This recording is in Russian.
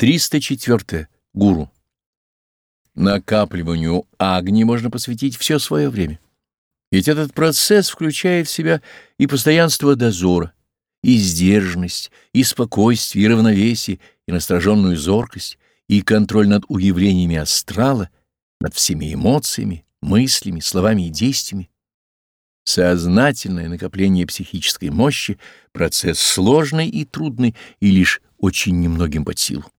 304. Гуру. Накапливанию агни можно посвятить все свое время. Ведь этот процесс включает в себя и постоянство дозора, и сдержанность, и спокойствие, и равновесие, и настороженную зоркость, и контроль над уявлениями астрала, над всеми эмоциями, мыслями, словами и действиями. Сознательное накопление психической мощи — процесс сложный и трудный, и лишь очень немногим под силу.